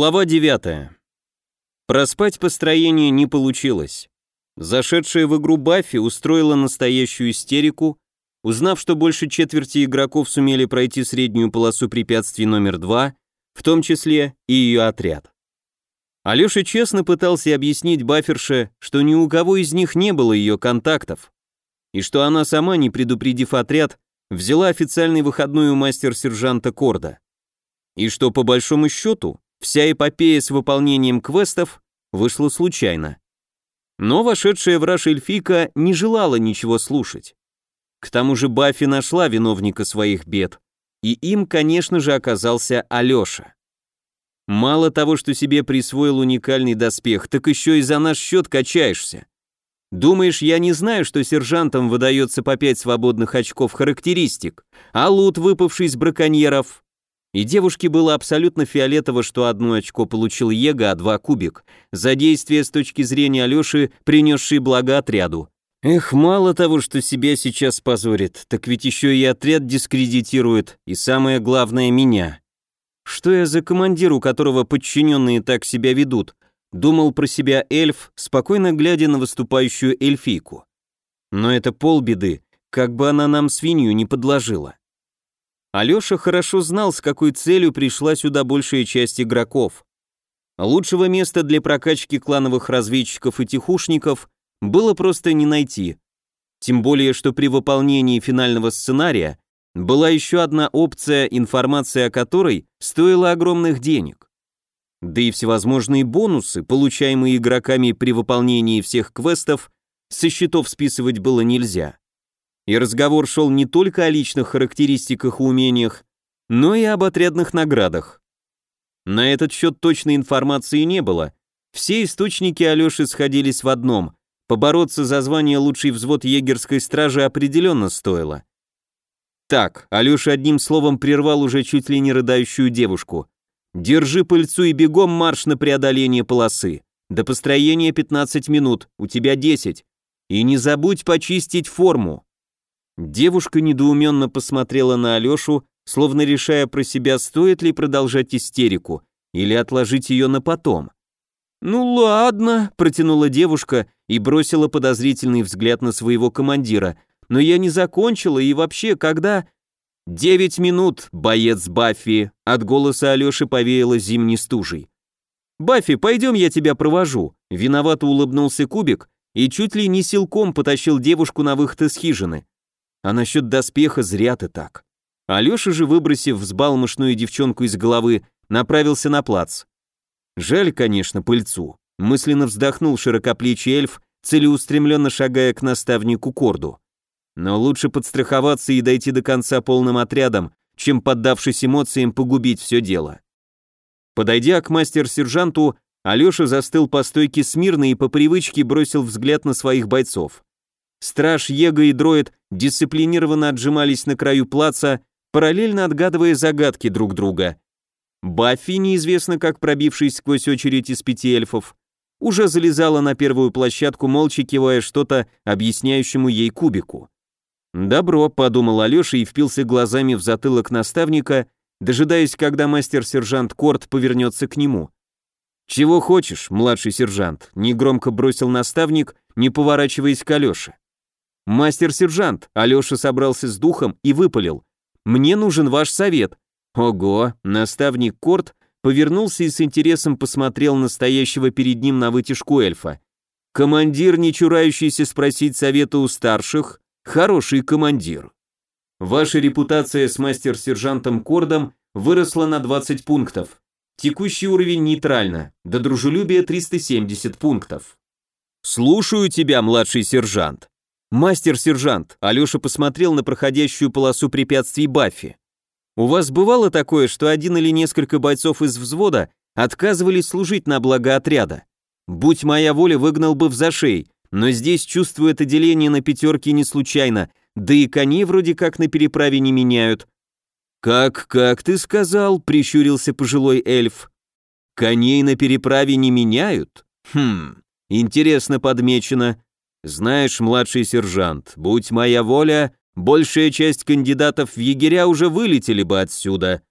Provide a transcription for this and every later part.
Глава 9. Проспать построение не получилось. Зашедшая в игру Баффи устроила настоящую истерику, узнав, что больше четверти игроков сумели пройти среднюю полосу препятствий номер два, в том числе и ее отряд. Алеша честно пытался объяснить Бафферше, что ни у кого из них не было ее контактов, и что она сама, не предупредив отряд, взяла официальный выходной у мастер-сержанта Корда. И что, по большому счету, вся эпопея с выполнением квестов вышла случайно. Но вошедшая в раж эльфика не желала ничего слушать. К тому же Баффи нашла виновника своих бед, и им, конечно же, оказался Алеша. Мало того, что себе присвоил уникальный доспех, так еще и за наш счет качаешься. Думаешь, я не знаю, что сержантам выдается по пять свободных очков характеристик, а лут, выпавший из браконьеров? И девушке было абсолютно фиолетово, что одно очко получил Ега, а два кубик, за действие с точки зрения Алёши, принесший благо отряду. Эх, мало того, что себя сейчас позорит, так ведь еще и отряд дискредитирует, и самое главное, меня. Что я за командир, у которого подчиненные так себя ведут? Думал про себя эльф, спокойно глядя на выступающую эльфийку. Но это полбеды, как бы она нам свинью не подложила. Алёша хорошо знал, с какой целью пришла сюда большая часть игроков. Лучшего места для прокачки клановых разведчиков и тихушников было просто не найти. Тем более, что при выполнении финального сценария была еще одна опция, информация о которой стоила огромных денег. Да и всевозможные бонусы, получаемые игроками при выполнении всех квестов, со счетов списывать было нельзя. И разговор шел не только о личных характеристиках и умениях, но и об отрядных наградах. На этот счет точной информации не было. Все источники Алёши сходились в одном. Побороться за звание лучший взвод егерской стражи определенно стоило. Так, Алёша одним словом прервал уже чуть ли не рыдающую девушку. Держи пыльцу и бегом марш на преодоление полосы. До построения 15 минут, у тебя 10. И не забудь почистить форму. Девушка недоуменно посмотрела на Алешу, словно решая про себя, стоит ли продолжать истерику или отложить ее на потом. «Ну ладно», — протянула девушка и бросила подозрительный взгляд на своего командира. «Но я не закончила, и вообще, когда...» «Девять минут, боец Баффи!» От голоса Алёши повеяло зимней стужей. «Баффи, пойдем я тебя провожу!» Виновато улыбнулся Кубик и чуть ли не силком потащил девушку на выход из хижины. А насчет доспеха зря ты так. Алёша же, выбросив взбалмошную девчонку из головы, направился на плац. Жаль, конечно, пыльцу. Мысленно вздохнул широкоплечий эльф, целеустремленно шагая к наставнику Корду. Но лучше подстраховаться и дойти до конца полным отрядом, чем, поддавшись эмоциям, погубить все дело. Подойдя к мастер-сержанту, Алёша застыл по стойке смирно и по привычке бросил взгляд на своих бойцов. Страж, Его и Дроид дисциплинированно отжимались на краю плаца, параллельно отгадывая загадки друг друга. Баффи, неизвестно как пробившись сквозь очередь из пяти эльфов, уже залезала на первую площадку, молча кивая что-то объясняющему ей кубику. «Добро», — подумал Алёша и впился глазами в затылок наставника, дожидаясь, когда мастер-сержант Корт повернется к нему. «Чего хочешь, младший сержант?» — негромко бросил наставник, не поворачиваясь к Алёше. «Мастер-сержант!» — Алёша собрался с духом и выпалил. «Мне нужен ваш совет». Ого, наставник Корт повернулся и с интересом посмотрел на стоящего перед ним на вытяжку эльфа. Командир, не чурающийся спросить совета у старших, Хороший командир. Ваша репутация с мастер-сержантом Кордом выросла на 20 пунктов. Текущий уровень нейтрально, до дружелюбия 370 пунктов. Слушаю тебя, младший сержант. Мастер-сержант, Алёша посмотрел на проходящую полосу препятствий Баффи. У вас бывало такое, что один или несколько бойцов из взвода отказывались служить на благо отряда? Будь моя воля, выгнал бы в зашей, но здесь чувствую это деление на пятерки не случайно, да и коней вроде как на переправе не меняют. «Как, как ты сказал?» — прищурился пожилой эльф. «Коней на переправе не меняют? Хм, интересно подмечено. Знаешь, младший сержант, будь моя воля, большая часть кандидатов в егеря уже вылетели бы отсюда.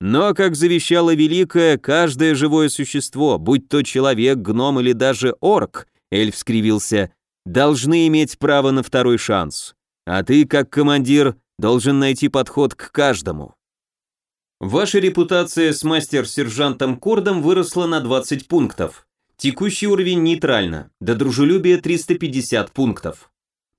Но, как завещало Великое, каждое живое существо, будь то человек, гном или даже орк, эльф скривился, должны иметь право на второй шанс. А ты, как командир, должен найти подход к каждому. Ваша репутация с мастер-сержантом Кордом выросла на 20 пунктов. Текущий уровень нейтрально, до дружелюбия 350 пунктов.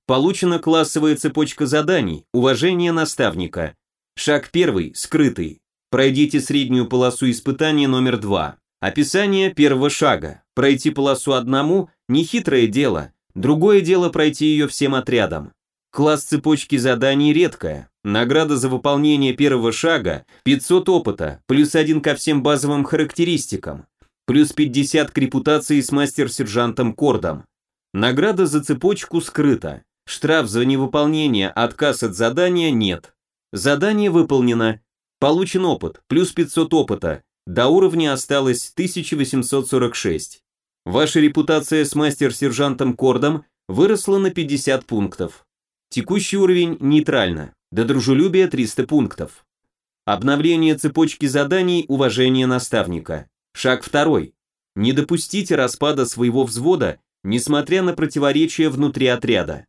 Получена классовая цепочка заданий, уважение наставника. Шаг первый, скрытый. Пройдите среднюю полосу испытания номер два. Описание первого шага. Пройти полосу одному – нехитрое дело. Другое дело пройти ее всем отрядом. Класс цепочки заданий редкая. Награда за выполнение первого шага – 500 опыта, плюс один ко всем базовым характеристикам плюс 50 к репутации с мастер-сержантом Кордом. Награда за цепочку скрыта. Штраф за невыполнение, отказ от задания нет. Задание выполнено. Получен опыт, плюс 500 опыта. До уровня осталось 1846. Ваша репутация с мастер-сержантом Кордом выросла на 50 пунктов. Текущий уровень нейтрально. До дружелюбия 300 пунктов. Обновление цепочки заданий уважение наставника. Шаг второй. Не допустите распада своего взвода, несмотря на противоречия внутри отряда.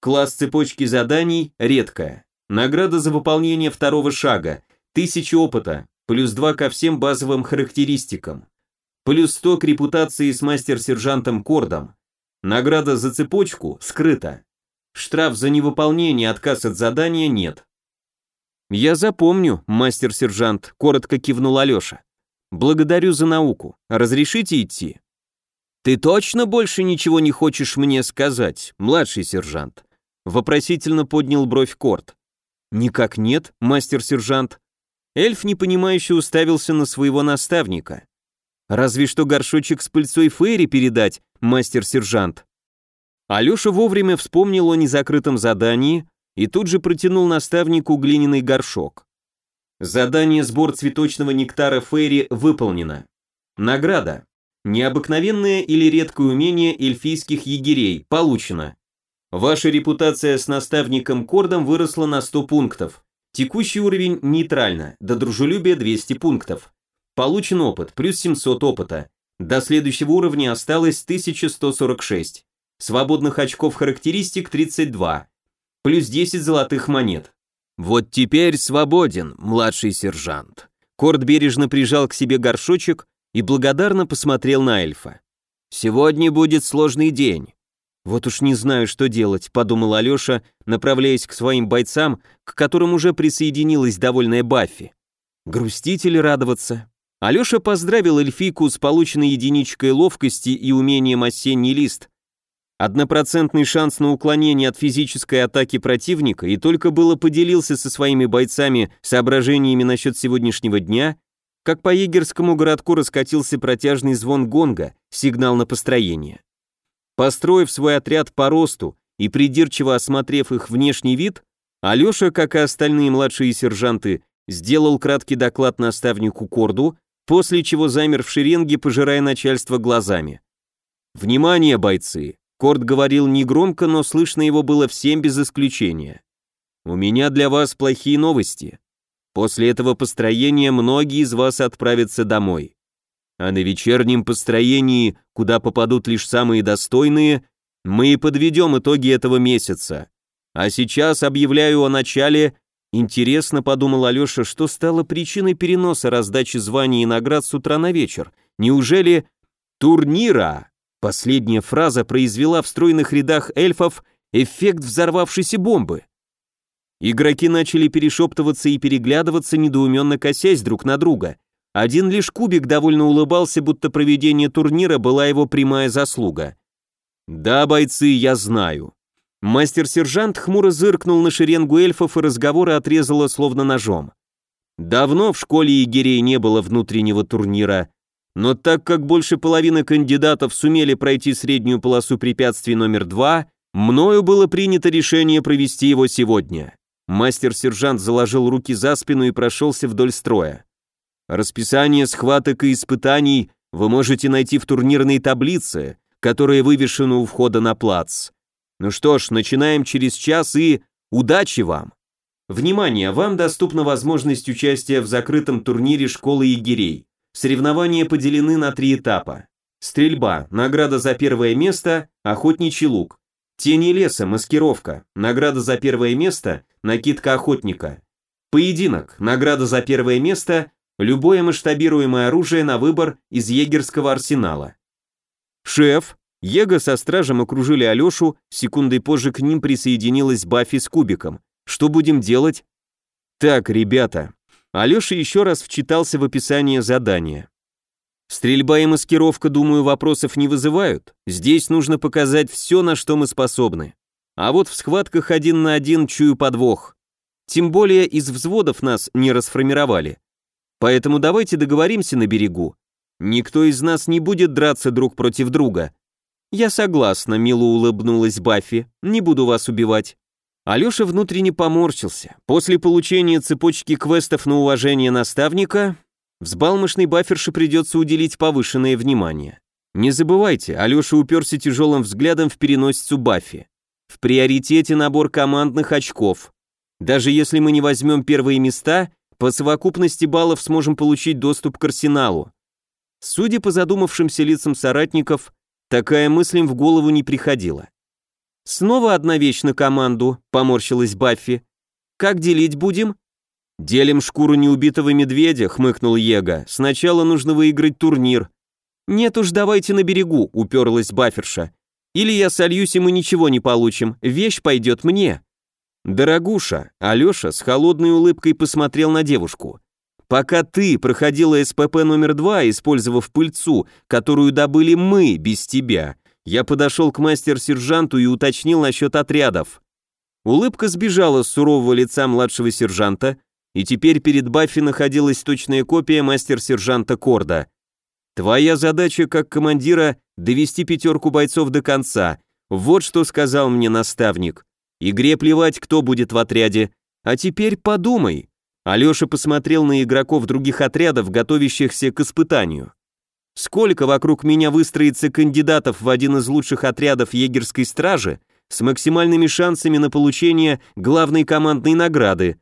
Класс цепочки заданий редкая. Награда за выполнение второго шага. 1000 опыта, плюс 2 ко всем базовым характеристикам. Плюс 100 к репутации с мастер-сержантом Кордом. Награда за цепочку скрыта. Штраф за невыполнение отказ от задания нет. «Я запомню, мастер-сержант», — коротко кивнул Алеша. «Благодарю за науку. Разрешите идти?» «Ты точно больше ничего не хочешь мне сказать, младший сержант?» Вопросительно поднял бровь Корт. «Никак нет, мастер-сержант». Эльф непонимающе уставился на своего наставника. «Разве что горшочек с пыльцой Фейри передать, мастер-сержант». Алеша вовремя вспомнил о незакрытом задании и тут же протянул наставнику глиняный горшок. Задание сбор цветочного нектара Фейри выполнено. Награда. Необыкновенное или редкое умение эльфийских егерей получено. Ваша репутация с наставником Кордом выросла на 100 пунктов. Текущий уровень нейтрально, до дружелюбия 200 пунктов. Получен опыт, плюс 700 опыта. До следующего уровня осталось 1146. Свободных очков характеристик 32. Плюс 10 золотых монет. «Вот теперь свободен, младший сержант». Корт бережно прижал к себе горшочек и благодарно посмотрел на эльфа. «Сегодня будет сложный день». «Вот уж не знаю, что делать», — подумал Алеша, направляясь к своим бойцам, к которым уже присоединилась довольная Баффи. Грустить или радоваться? Алеша поздравил эльфийку с полученной единичкой ловкости и умением осенний лист, Однопроцентный шанс на уклонение от физической атаки противника и только было поделился со своими бойцами соображениями насчет сегодняшнего дня, как по егерскому городку раскатился протяжный звон гонга, сигнал на построение. Построив свой отряд по росту и придирчиво осмотрев их внешний вид, Алеша, как и остальные младшие сержанты, сделал краткий доклад наставнику Корду, после чего замер в шеренге, пожирая начальство глазами. «Внимание, бойцы! Корт говорил негромко, но слышно его было всем без исключения. «У меня для вас плохие новости. После этого построения многие из вас отправятся домой. А на вечернем построении, куда попадут лишь самые достойные, мы и подведем итоги этого месяца. А сейчас объявляю о начале Интересно, подумал Алеша, что стало причиной переноса раздачи званий и наград с утра на вечер. Неужели турнира? Последняя фраза произвела в стройных рядах эльфов эффект взорвавшейся бомбы. Игроки начали перешептываться и переглядываться, недоуменно косясь друг на друга. Один лишь Кубик довольно улыбался, будто проведение турнира была его прямая заслуга. «Да, бойцы, я знаю». Мастер-сержант хмуро зыркнул на шеренгу эльфов, и разговоры отрезало словно ножом. Давно в школе егерей не было внутреннего турнира, но так как больше половины кандидатов сумели пройти среднюю полосу препятствий номер два, мною было принято решение провести его сегодня. Мастер-сержант заложил руки за спину и прошелся вдоль строя. Расписание схваток и испытаний вы можете найти в турнирной таблице, которая вывешена у входа на плац. Ну что ж, начинаем через час и удачи вам! Внимание, вам доступна возможность участия в закрытом турнире школы егерей. Соревнования поделены на три этапа. Стрельба, награда за первое место, охотничий лук. Тени леса, маскировка, награда за первое место, накидка охотника. Поединок, награда за первое место, любое масштабируемое оружие на выбор из егерского арсенала. Шеф, Его со стражем окружили Алешу, секундой позже к ним присоединилась Баффи с кубиком. Что будем делать? Так, ребята. Алеша еще раз вчитался в описание задания. Стрельба и маскировка, думаю, вопросов не вызывают. Здесь нужно показать все, на что мы способны. А вот в схватках один на один чую подвох. Тем более из взводов нас не расформировали. Поэтому давайте договоримся на берегу. Никто из нас не будет драться друг против друга. Я согласна, мило улыбнулась Баффи. Не буду вас убивать. Алёша внутренне поморщился. После получения цепочки квестов на уважение наставника, взбалмошной баферше придется уделить повышенное внимание. Не забывайте, Алёша уперся тяжелым взглядом в переносицу Баффи. В приоритете набор командных очков. Даже если мы не возьмем первые места, по совокупности баллов сможем получить доступ к арсеналу. Судя по задумавшимся лицам соратников, такая мысль им в голову не приходила. «Снова одна вещь на команду», — поморщилась Баффи. «Как делить будем?» «Делим шкуру неубитого медведя», — хмыкнул Ега. «Сначала нужно выиграть турнир». «Нет уж, давайте на берегу», — уперлась Бафферша. «Или я сольюсь, и мы ничего не получим. Вещь пойдет мне». «Дорогуша», — Алеша с холодной улыбкой посмотрел на девушку. «Пока ты проходила СПП номер два, использовав пыльцу, которую добыли мы без тебя, я подошел к мастер-сержанту и уточнил насчет отрядов. Улыбка сбежала с сурового лица младшего сержанта, и теперь перед Баффи находилась точная копия мастер-сержанта Корда. «Твоя задача как командира — довести пятерку бойцов до конца. Вот что сказал мне наставник. Игре плевать, кто будет в отряде. А теперь подумай». Алеша посмотрел на игроков других отрядов, готовящихся к испытанию. Сколько вокруг меня выстроится кандидатов в один из лучших отрядов егерской стражи с максимальными шансами на получение главной командной награды?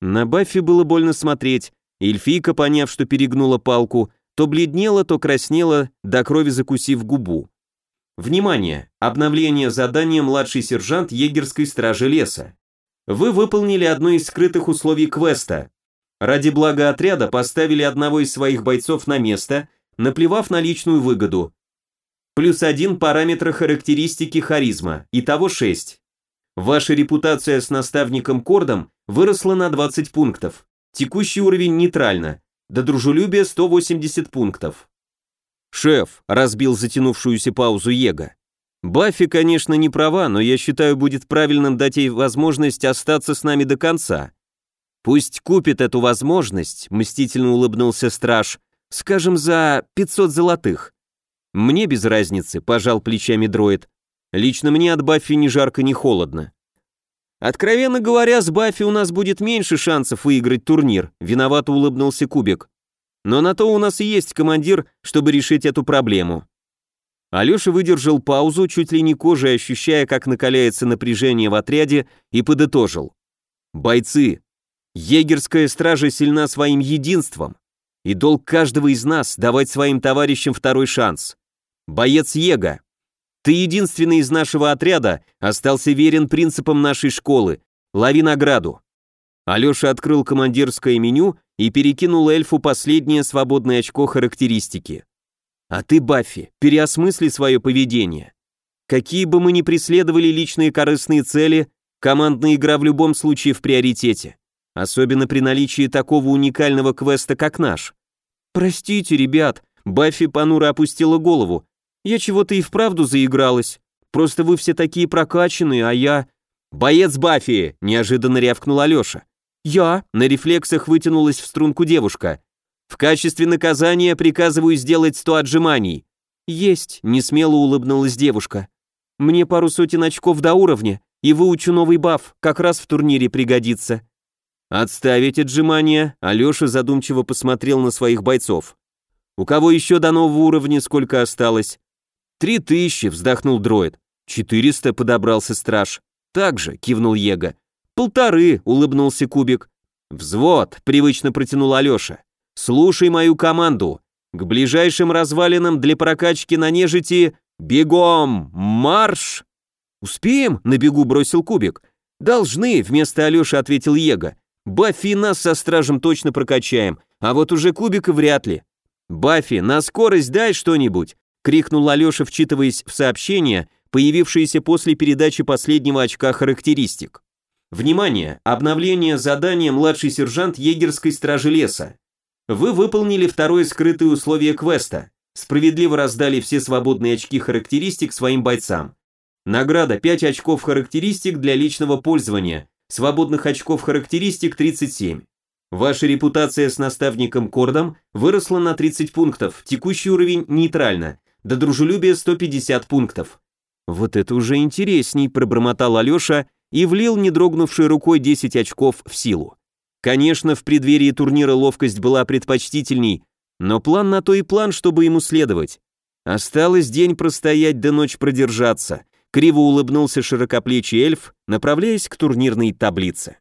На Баффи было больно смотреть, эльфийка, поняв, что перегнула палку, то бледнела, то краснела, до крови закусив губу. Внимание! Обновление задания «Младший сержант егерской стражи леса». Вы выполнили одно из скрытых условий квеста. Ради блага отряда поставили одного из своих бойцов на место – наплевав на личную выгоду. Плюс один параметра характеристики харизма, итого 6. Ваша репутация с наставником Кордом выросла на 20 пунктов. Текущий уровень нейтрально. До дружелюбия 180 пунктов. Шеф, разбил затянувшуюся паузу Ега. Баффи, конечно, не права, но я считаю, будет правильным дать ей возможность остаться с нами до конца. Пусть купит эту возможность, мстительно улыбнулся страж, Скажем, за 500 золотых. Мне без разницы, пожал плечами дроид. Лично мне от Баффи ни жарко, ни холодно. Откровенно говоря, с Баффи у нас будет меньше шансов выиграть турнир, виновато улыбнулся Кубик. Но на то у нас и есть командир, чтобы решить эту проблему. Алёша выдержал паузу, чуть ли не кожей ощущая, как накаляется напряжение в отряде, и подытожил. «Бойцы, егерская стража сильна своим единством. И долг каждого из нас давать своим товарищам второй шанс. Боец Ега, ты единственный из нашего отряда остался верен принципам нашей школы. Лови награду. Алёша открыл командирское меню и перекинул эльфу последнее свободное очко характеристики. А ты, Баффи, переосмысли свое поведение. Какие бы мы ни преследовали личные корыстные цели, командная игра в любом случае в приоритете. Особенно при наличии такого уникального квеста, как наш. «Простите, ребят», — Баффи понуро опустила голову. «Я чего-то и вправду заигралась. Просто вы все такие прокачанные, а я...» «Боец Баффи!» — неожиданно рявкнул Алёша. «Я?» — на рефлексах вытянулась в струнку девушка. «В качестве наказания приказываю сделать сто отжиманий». «Есть», — несмело улыбнулась девушка. «Мне пару сотен очков до уровня, и выучу новый баф, как раз в турнире пригодится». «Отставить отжимания», — Алёша задумчиво посмотрел на своих бойцов. «У кого еще до нового уровня сколько осталось?» «Три тысячи», — вздохнул дроид. «Четыреста», — подобрался страж. «Так же», — кивнул Ега. Полторы, улыбнулся Кубик. Взвод, привычно протянул Алеша. Слушай мою команду. К ближайшим развалинам для прокачки на нежити бегом, марш! Успеем? На бегу бросил Кубик. Должны, вместо Алеши ответил Ега. Баффи нас со стражем точно прокачаем, а вот уже Кубика вряд ли. Баффи, на скорость дай что-нибудь, крикнул Алеша, вчитываясь в сообщение, появившееся после передачи последнего очка характеристик. Внимание! Обновление задания «Младший сержант егерской стражи леса». Вы выполнили второе скрытое условие квеста. Справедливо раздали все свободные очки характеристик своим бойцам. Награда 5 очков характеристик для личного пользования. Свободных очков характеристик 37. Ваша репутация с наставником Кордом выросла на 30 пунктов. Текущий уровень нейтрально. До дружелюбия 150 пунктов. Вот это уже интересней, пробормотал Алеша и влил не дрогнувшей рукой 10 очков в силу. Конечно, в преддверии турнира ловкость была предпочтительней, но план на то и план, чтобы ему следовать. Осталось день простоять да ночь продержаться. Криво улыбнулся широкоплечий эльф, направляясь к турнирной таблице.